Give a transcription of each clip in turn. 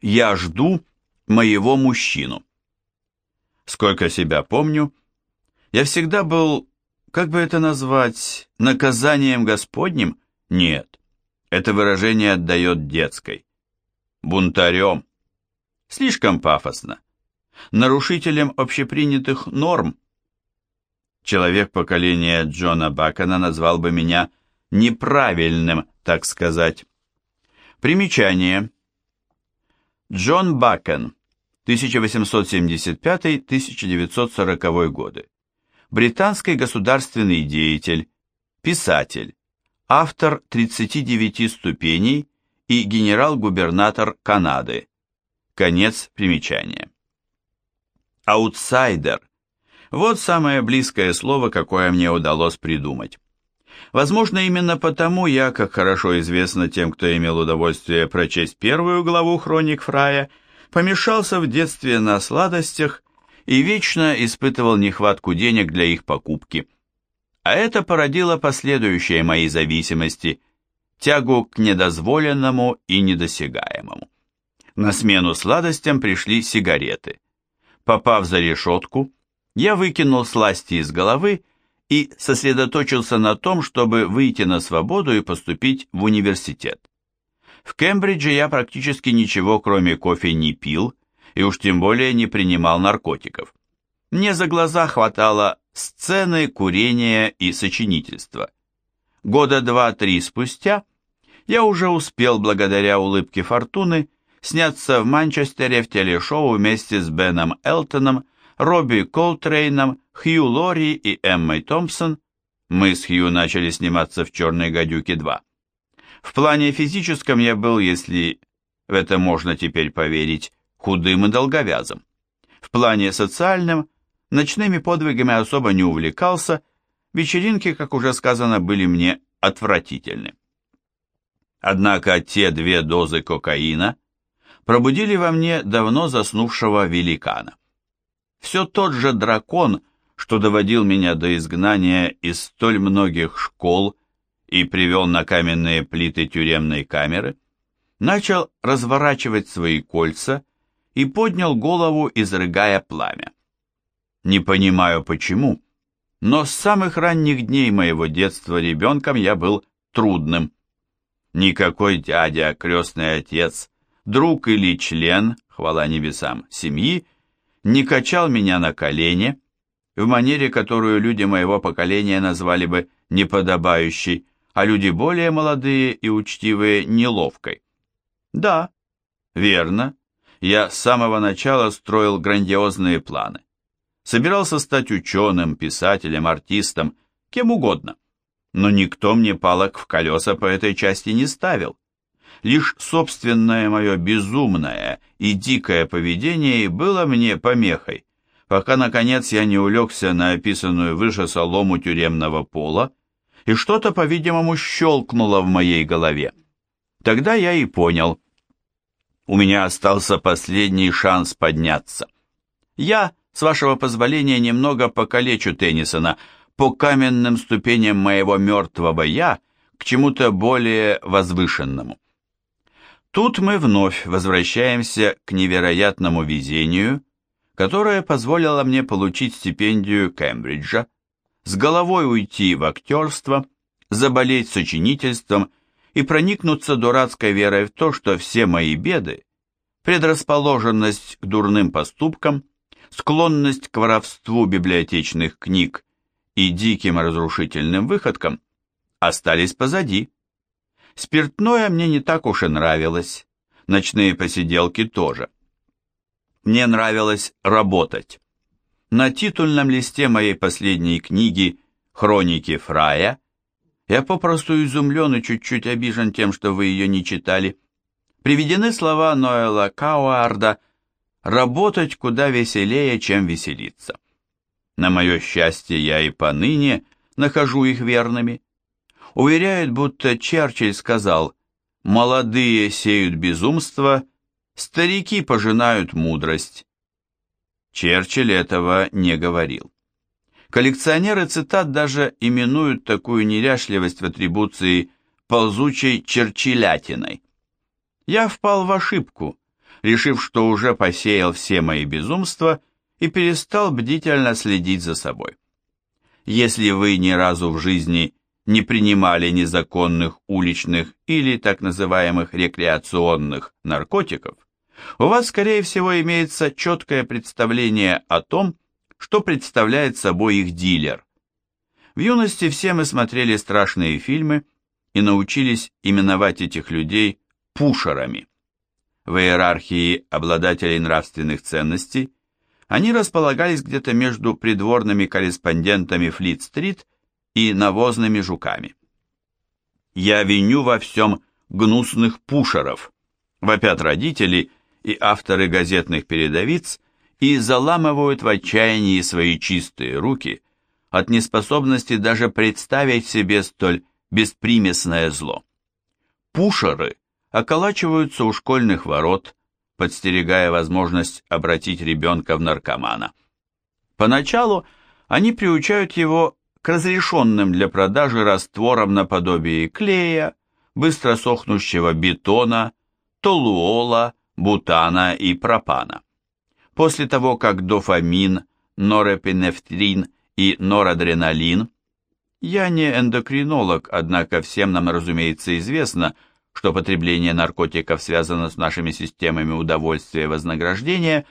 «Я жду моего мужчину». Сколько себя помню, я всегда был, как бы это назвать, наказанием Господним? Нет, это выражение отдает детской. Бунтарем. Слишком пафосно. Нарушителем общепринятых норм. Человек поколения Джона Бакона назвал бы меня неправильным, так сказать. Примечание. Джон Бакен, 1875-1940 годы. Британский государственный деятель, писатель, автор 39 ступеней и генерал-губернатор Канады. Конец примечания. Аутсайдер. Вот самое близкое слово, какое мне удалось придумать. Возможно, именно потому я, как хорошо известно тем, кто имел удовольствие прочесть первую главу хроник Фрая, помешался в детстве на сладостях и вечно испытывал нехватку денег для их покупки. А это породило последующие мои зависимости, тягу к недозволенному и недосягаемому. На смену сладостям пришли сигареты. Попав за решетку, я выкинул сласти из головы и сосредоточился на том, чтобы выйти на свободу и поступить в университет. В Кембридже я практически ничего, кроме кофе, не пил, и уж тем более не принимал наркотиков. Мне за глаза хватало сцены, курения и сочинительства. Года два-три спустя я уже успел, благодаря улыбке Фортуны, сняться в Манчестере в телешоу вместе с Беном Элтоном, Робби Колтрейном, Хью Лори и Эммой Томпсон. Мы с Хью начали сниматься в «Черной гадюке 2». В плане физическом я был, если в это можно теперь поверить, худым и долговязым. В плане социальном ночными подвигами особо не увлекался, вечеринки, как уже сказано, были мне отвратительны. Однако те две дозы кокаина пробудили во мне давно заснувшего великана. Все тот же дракон, что доводил меня до изгнания из столь многих школ и привел на каменные плиты тюремной камеры, начал разворачивать свои кольца и поднял голову, изрыгая пламя. Не понимаю почему, но с самых ранних дней моего детства ребенком я был трудным. Никакой дядя, крестный отец, друг или член, хвала небесам, семьи, не качал меня на колене, в манере, которую люди моего поколения назвали бы неподобающей, а люди более молодые и учтивые неловкой. Да, верно, я с самого начала строил грандиозные планы. Собирался стать ученым, писателем, артистом, кем угодно. Но никто мне палок в колеса по этой части не ставил. Лишь собственное мое безумное и дикое поведение было мне помехой, пока, наконец, я не улегся на описанную выше солому тюремного пола и что-то, по-видимому, щелкнуло в моей голове. Тогда я и понял. У меня остался последний шанс подняться. Я, с вашего позволения, немного покалечу Теннисона по каменным ступеням моего мертвого «я» к чему-то более возвышенному. Тут мы вновь возвращаемся к невероятному везению, которое позволило мне получить стипендию Кембриджа, с головой уйти в актерство, заболеть сочинительством и проникнуться дурацкой верой в то, что все мои беды, предрасположенность к дурным поступкам, склонность к воровству библиотечных книг и диким разрушительным выходкам остались позади. Спиртное мне не так уж и нравилось, ночные посиделки тоже. Мне нравилось работать. На титульном листе моей последней книги «Хроники Фрая» я попросту изумлен и чуть-чуть обижен тем, что вы ее не читали. Приведены слова Ноэла Кауарда «Работать куда веселее, чем веселиться». На мое счастье, я и поныне нахожу их верными. Уверяют, будто Черчилль сказал «Молодые сеют безумство, старики пожинают мудрость». Черчилль этого не говорил. Коллекционеры цитат даже именуют такую неряшливость в атрибуции ползучей черчиллятиной. Я впал в ошибку, решив, что уже посеял все мои безумства и перестал бдительно следить за собой. Если вы ни разу в жизни не принимали незаконных уличных или так называемых рекреационных наркотиков, у вас, скорее всего, имеется четкое представление о том, что представляет собой их дилер. В юности все мы смотрели страшные фильмы и научились именовать этих людей пушерами. В иерархии обладателей нравственных ценностей они располагались где-то между придворными корреспондентами Флит-стрит и навозными жуками. «Я виню во всем гнусных пушеров», вопят родители и авторы газетных передовиц и заламывают в отчаянии свои чистые руки от неспособности даже представить себе столь беспримесное зло. Пушеры околачиваются у школьных ворот, подстерегая возможность обратить ребенка в наркомана. Поначалу они приучают его разрешенным для продажи растворам наподобие клея, быстро сохнущего бетона, толуола, бутана и пропана. После того, как дофамин, норепинефрин и норадреналин я не эндокринолог, однако всем нам, разумеется, известно, что потребление наркотиков связано с нашими системами удовольствия и вознаграждения,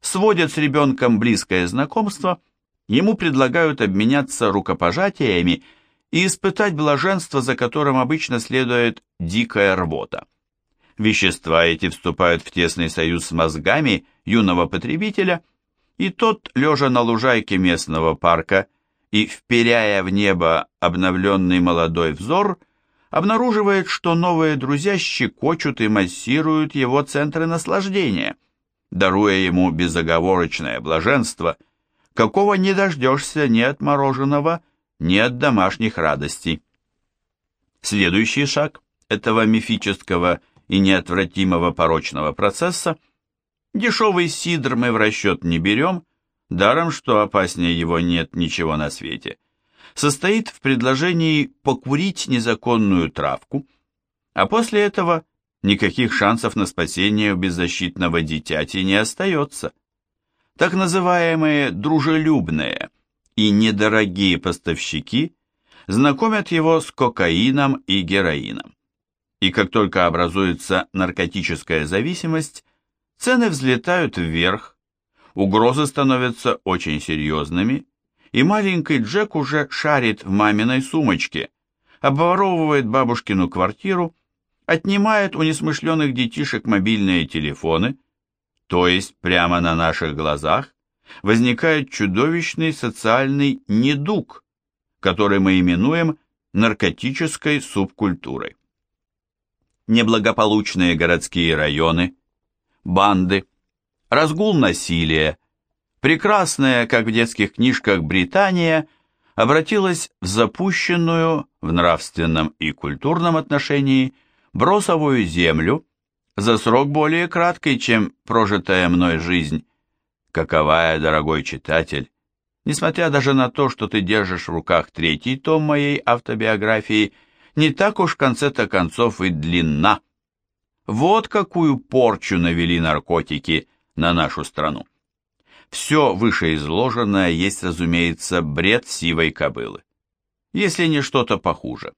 сводят с ребенком близкое знакомство, ему предлагают обменяться рукопожатиями и испытать блаженство, за которым обычно следует дикая рвота. Вещества эти вступают в тесный союз с мозгами юного потребителя, и тот, лежа на лужайке местного парка, и, вперяя в небо обновленный молодой взор, обнаруживает, что новые друзья щекочут и массируют его центры наслаждения, даруя ему безоговорочное блаженство, какого не дождешься ни от мороженого, ни от домашних радостей. Следующий шаг этого мифического и неотвратимого порочного процесса – дешевый сидр мы в расчет не берем – даром что опаснее его нет ничего на свете, состоит в предложении покурить незаконную травку, а после этого никаких шансов на спасение у беззащитного дитяти не остается. Так называемые дружелюбные и недорогие поставщики знакомят его с кокаином и героином. И как только образуется наркотическая зависимость, цены взлетают вверх, Угрозы становятся очень серьезными, и маленький Джек уже шарит в маминой сумочке, обворовывает бабушкину квартиру, отнимает у несмышленых детишек мобильные телефоны, то есть прямо на наших глазах возникает чудовищный социальный недуг, который мы именуем наркотической субкультурой. Неблагополучные городские районы, банды, разгул насилия. Прекрасная, как в детских книжках, Британия обратилась в запущенную в нравственном и культурном отношении бросовую землю за срок более краткий, чем прожитая мной жизнь. Каковая, дорогой читатель, несмотря даже на то, что ты держишь в руках третий том моей автобиографии, не так уж в конце-то концов и длинна. Вот какую порчу навели наркотики на нашу страну. Все вышеизложенное есть, разумеется, бред сивой кобылы. Если не что-то похуже.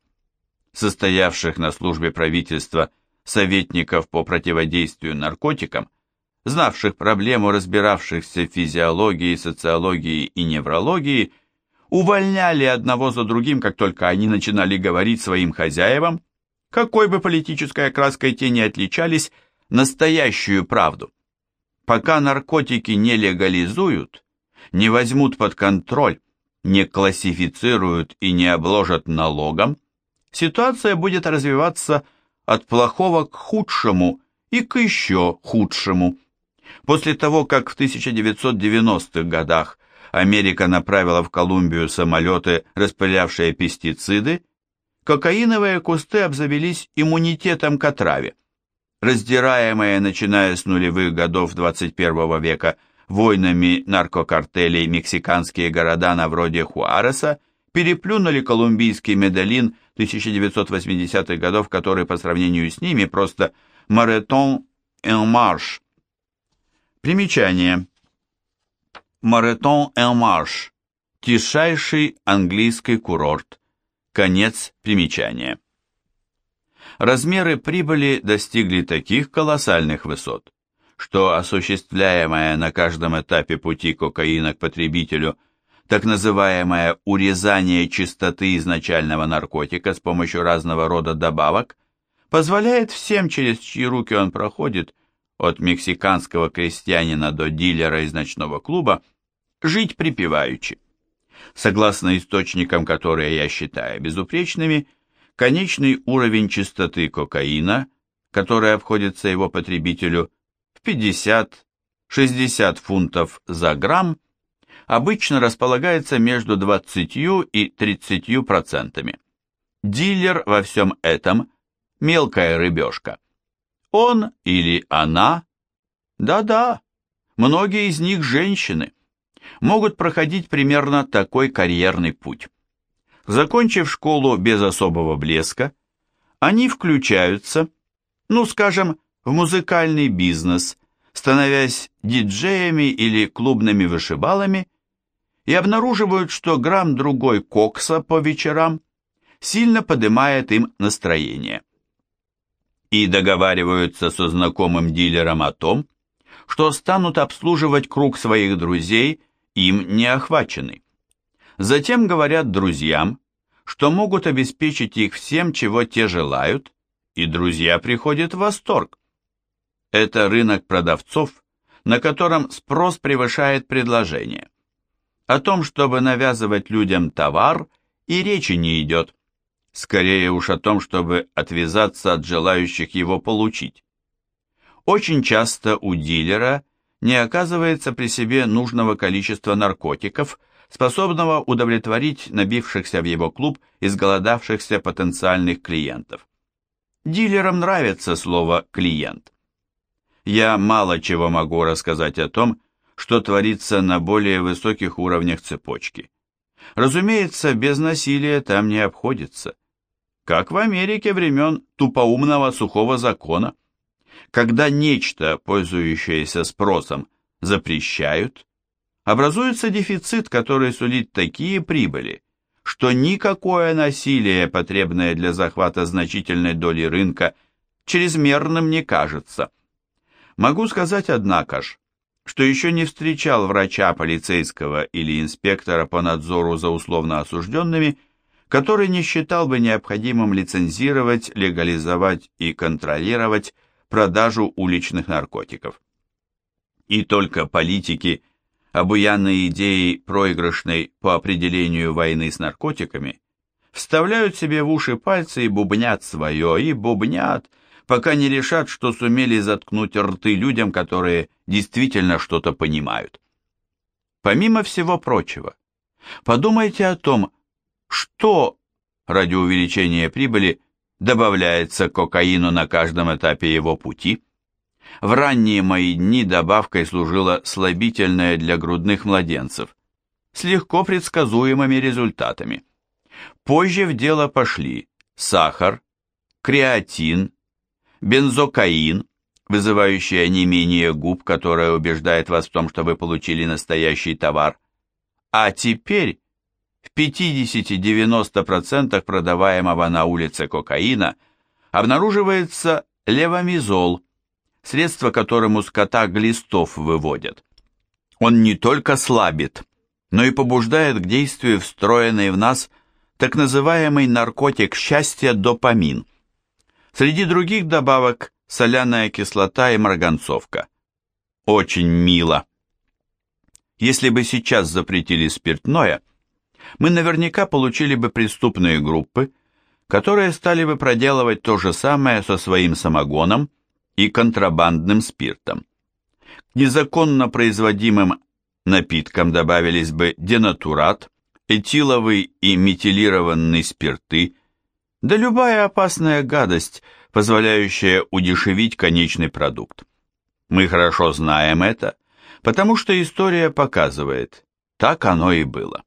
Состоявших на службе правительства советников по противодействию наркотикам, знавших проблему, разбиравшихся в физиологии, социологии и неврологии, увольняли одного за другим, как только они начинали говорить своим хозяевам, какой бы политической окраской те не отличались, настоящую правду. Пока наркотики не легализуют, не возьмут под контроль, не классифицируют и не обложат налогом, ситуация будет развиваться от плохого к худшему и к еще худшему. После того, как в 1990-х годах Америка направила в Колумбию самолеты, распылявшие пестициды, кокаиновые кусты обзавелись иммунитетом к отраве раздираемая, начиная с нулевых годов 21 века, войнами наркокартелей мексиканские города на вроде Хуареса переплюнули колумбийский Медellин 1980-х годов, который по сравнению с ними просто «маратон en marche», Примечание. Маретон-эн-Марш. Тишайший английский курорт. Конец примечания. Размеры прибыли достигли таких колоссальных высот, что осуществляемая на каждом этапе пути кокаина к потребителю так называемое урезание чистоты изначального наркотика с помощью разного рода добавок позволяет всем, через чьи руки он проходит, от мексиканского крестьянина до дилера из ночного клуба, жить припеваючи. Согласно источникам, которые я считаю безупречными, конечный уровень чистоты кокаина, который обходится его потребителю в 50-60 фунтов за грамм, обычно располагается между 20 и 30 процентами. Дилер во всем этом – мелкая рыбешка. Он или она, да-да, многие из них женщины, могут проходить примерно такой карьерный путь. Закончив школу без особого блеска, они включаются, ну, скажем, в музыкальный бизнес, становясь диджеями или клубными вышибалами, и обнаруживают, что грамм-другой кокса по вечерам сильно поднимает им настроение и договариваются со знакомым дилером о том, что станут обслуживать круг своих друзей, им не охваченный. Затем говорят друзьям, что могут обеспечить их всем, чего те желают, и друзья приходят в восторг. Это рынок продавцов, на котором спрос превышает предложение. О том, чтобы навязывать людям товар, и речи не идет скорее уж о том, чтобы отвязаться от желающих его получить. Очень часто у дилера не оказывается при себе нужного количества наркотиков, способного удовлетворить набившихся в его клуб изголодавшихся потенциальных клиентов. Дилерам нравится слово «клиент». Я мало чего могу рассказать о том, что творится на более высоких уровнях цепочки. Разумеется, без насилия там не обходится как в Америке времен тупоумного сухого закона. Когда нечто, пользующееся спросом, запрещают, образуется дефицит, который сулит такие прибыли, что никакое насилие, потребное для захвата значительной доли рынка, чрезмерным не кажется. Могу сказать, однако ж, что еще не встречал врача полицейского или инспектора по надзору за условно осужденными, который не считал бы необходимым лицензировать, легализовать и контролировать продажу уличных наркотиков. И только политики, обуянные идеей проигрышной по определению войны с наркотиками, вставляют себе в уши пальцы и бубнят свое, и бубнят, пока не решат, что сумели заткнуть рты людям, которые действительно что-то понимают. Помимо всего прочего, подумайте о том, что ради увеличения прибыли добавляется кокаину на каждом этапе его пути. В ранние мои дни добавкой служила слабительное для грудных младенцев с легко предсказуемыми результатами. Позже в дело пошли сахар, креатин, бензокаин, вызывающий онемение губ, которое убеждает вас в том, что вы получили настоящий товар. А теперь в 50-90% продаваемого на улице кокаина обнаруживается левомизол, средство которым у скота глистов выводят. Он не только слабит, но и побуждает к действию встроенный в нас так называемый наркотик счастья допамин. Среди других добавок соляная кислота и марганцовка. Очень мило. Если бы сейчас запретили спиртное – мы наверняка получили бы преступные группы, которые стали бы проделывать то же самое со своим самогоном и контрабандным спиртом. К незаконно производимым напиткам добавились бы денатурат, этиловый и метилированный спирты, да любая опасная гадость, позволяющая удешевить конечный продукт. Мы хорошо знаем это, потому что история показывает, так оно и было.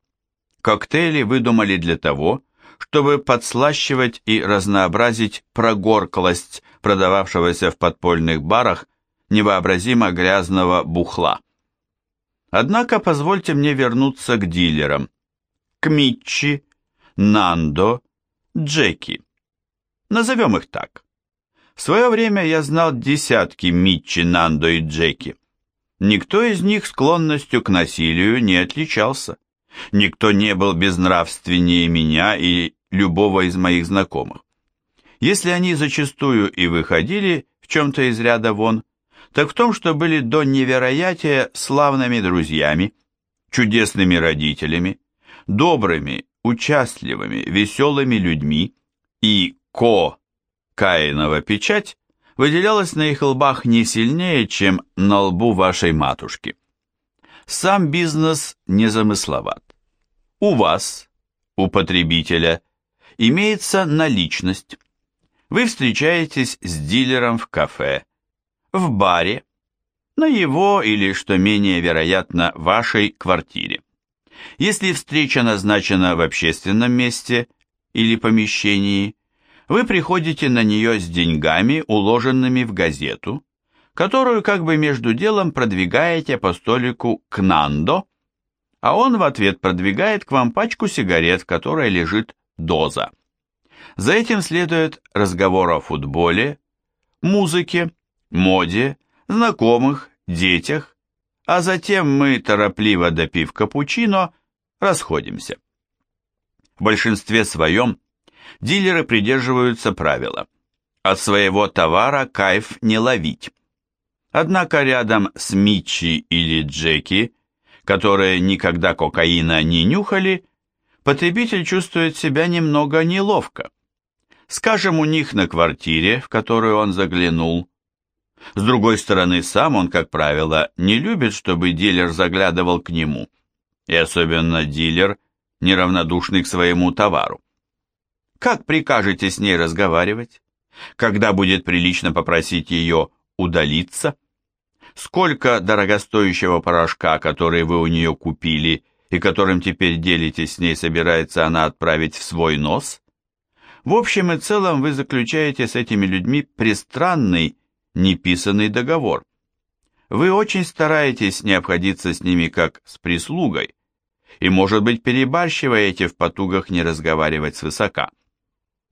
Коктейли выдумали для того, чтобы подслащивать и разнообразить прогорклость продававшегося в подпольных барах невообразимо грязного бухла. Однако позвольте мне вернуться к дилерам, к Митчи, Нандо, Джеки. Назовем их так. В свое время я знал десятки Митчи, Нандо и Джеки. Никто из них склонностью к насилию не отличался. Никто не был безнравственнее меня и любого из моих знакомых. Если они зачастую и выходили в чем-то из ряда вон, так в том, что были до невероятия славными друзьями, чудесными родителями, добрыми, участливыми, веселыми людьми, и Ко, Каинова печать, выделялась на их лбах не сильнее, чем на лбу вашей матушки. Сам бизнес незамысловат. У вас, у потребителя, имеется наличность. Вы встречаетесь с дилером в кафе, в баре, на его или, что менее вероятно, вашей квартире. Если встреча назначена в общественном месте или помещении, вы приходите на нее с деньгами, уложенными в газету, которую как бы между делом продвигаете по столику к Нандо, а он в ответ продвигает к вам пачку сигарет, в которой лежит доза. За этим следует разговор о футболе, музыке, моде, знакомых, детях, а затем мы, торопливо допив капучино, расходимся. В большинстве своем дилеры придерживаются правила «от своего товара кайф не ловить». Однако рядом с Митчи или Джеки, которые никогда кокаина не нюхали, потребитель чувствует себя немного неловко. Скажем, у них на квартире, в которую он заглянул, с другой стороны, сам он, как правило, не любит, чтобы дилер заглядывал к нему, и особенно дилер, неравнодушный к своему товару. Как прикажете с ней разговаривать? Когда будет прилично попросить ее удалиться? Сколько дорогостоящего порошка, который вы у нее купили и которым теперь делитесь с ней, собирается она отправить в свой нос? В общем и целом вы заключаете с этими людьми пристранный неписанный договор. Вы очень стараетесь не обходиться с ними как с прислугой, и, может быть, перебарщиваете в потугах не разговаривать свысока.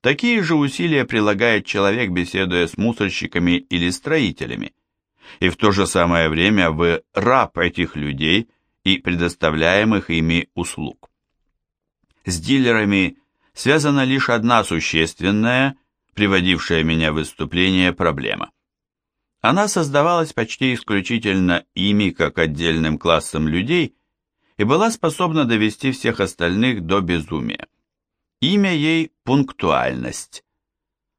Такие же усилия прилагает человек, беседуя с мусорщиками или строителями. И в то же самое время вы раб этих людей и предоставляемых ими услуг. С дилерами связана лишь одна существенная, приводившая меня в выступление, проблема. Она создавалась почти исключительно ими как отдельным классом людей и была способна довести всех остальных до безумия. Имя ей – пунктуальность.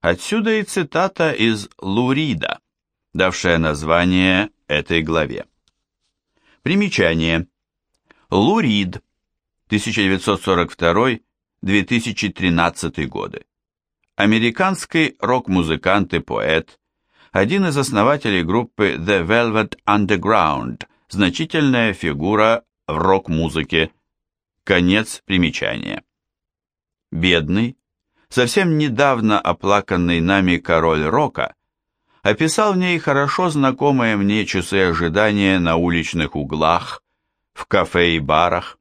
Отсюда и цитата из Лурида, давшая название этой главе. Примечание. Лурид, 1942-2013 годы. Американский рок-музыкант и поэт, один из основателей группы The Velvet Underground, значительная фигура в рок-музыке. Конец примечания. Бедный, совсем недавно оплаканный нами король рока, описал в ней хорошо знакомые мне часы ожидания на уличных углах, в кафе и барах,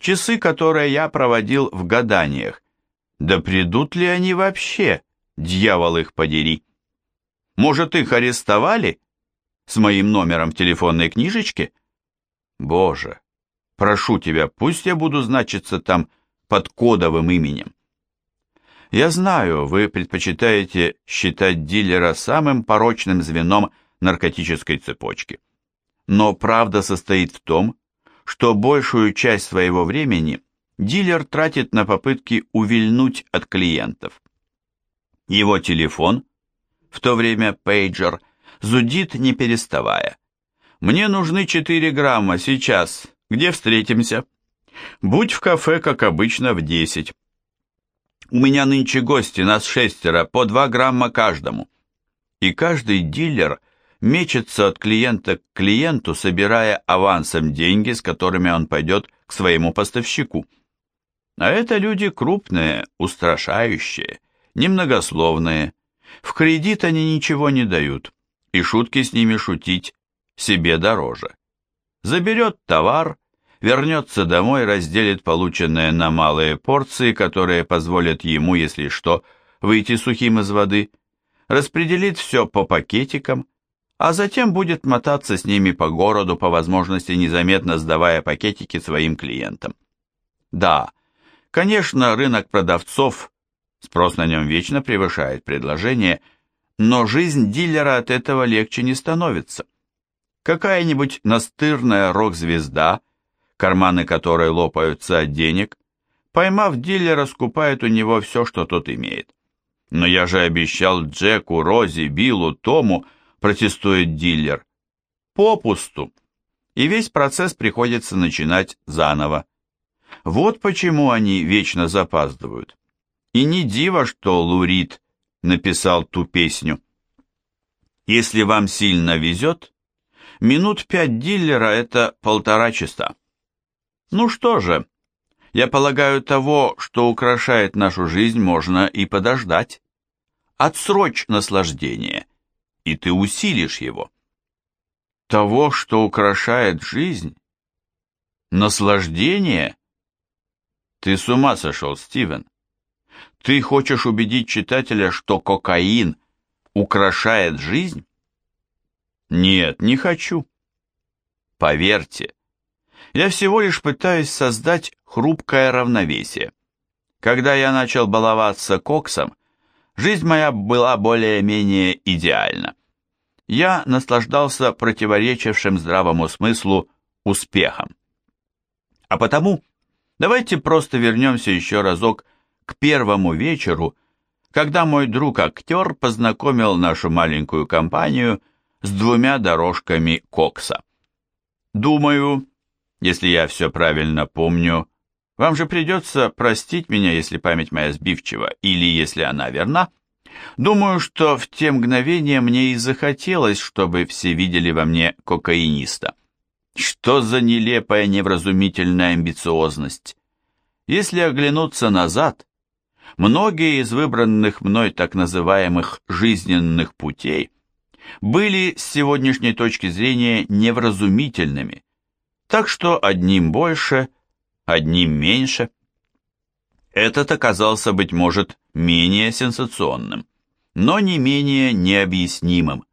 часы, которые я проводил в гаданиях. Да придут ли они вообще, дьявол их подери? Может, их арестовали? С моим номером в телефонной книжечке? Боже, прошу тебя, пусть я буду значиться там под кодовым именем. Я знаю, вы предпочитаете считать дилера самым порочным звеном наркотической цепочки. Но правда состоит в том, что большую часть своего времени дилер тратит на попытки увильнуть от клиентов. Его телефон в то время пейджер, зудит не переставая. «Мне нужны 4 грамма сейчас. Где встретимся?» «Будь в кафе, как обычно, в 10. У меня нынче гости, нас шестеро, по 2 грамма каждому». И каждый дилер мечется от клиента к клиенту, собирая авансом деньги, с которыми он пойдет к своему поставщику. А это люди крупные, устрашающие, немногословные, в кредит они ничего не дают, и шутки с ними шутить себе дороже. Заберет товар, вернется домой, разделит полученное на малые порции, которые позволят ему, если что, выйти сухим из воды, распределит все по пакетикам, а затем будет мотаться с ними по городу, по возможности незаметно сдавая пакетики своим клиентам. Да, конечно, рынок продавцов, спрос на нем вечно превышает предложение, но жизнь дилера от этого легче не становится. Какая-нибудь настырная рок-звезда, карманы которой лопаются от денег, поймав дилера, скупает у него все, что тот имеет. Но я же обещал Джеку, Рози, Биллу, Тому, протестует дилер. Попусту. И весь процесс приходится начинать заново. Вот почему они вечно запаздывают. И не диво, что Лурид написал ту песню. Если вам сильно везет, минут пять дилера – это полтора часа. Ну что же, я полагаю, того, что украшает нашу жизнь, можно и подождать. Отсрочь наслаждение, и ты усилишь его. Того, что украшает жизнь? Наслаждение? Ты с ума сошел, Стивен. Ты хочешь убедить читателя, что кокаин украшает жизнь? Нет, не хочу. Поверьте, я всего лишь пытаюсь создать хрупкое равновесие. Когда я начал баловаться коксом, жизнь моя была более-менее идеальна. Я наслаждался противоречившим здравому смыслу успехом. А потому давайте просто вернемся еще разок к первому вечеру, когда мой друг-актер познакомил нашу маленькую компанию с двумя дорожками кокса. Думаю, если я все правильно помню, вам же придется простить меня, если память моя сбивчива, или если она верна. Думаю, что в те мгновения мне и захотелось, чтобы все видели во мне кокаиниста. Что за нелепая невразумительная амбициозность? Если оглянуться назад, многие из выбранных мной так называемых жизненных путей были с сегодняшней точки зрения невразумительными, так что одним больше, одним меньше. Этот оказался, быть может, менее сенсационным, но не менее необъяснимым.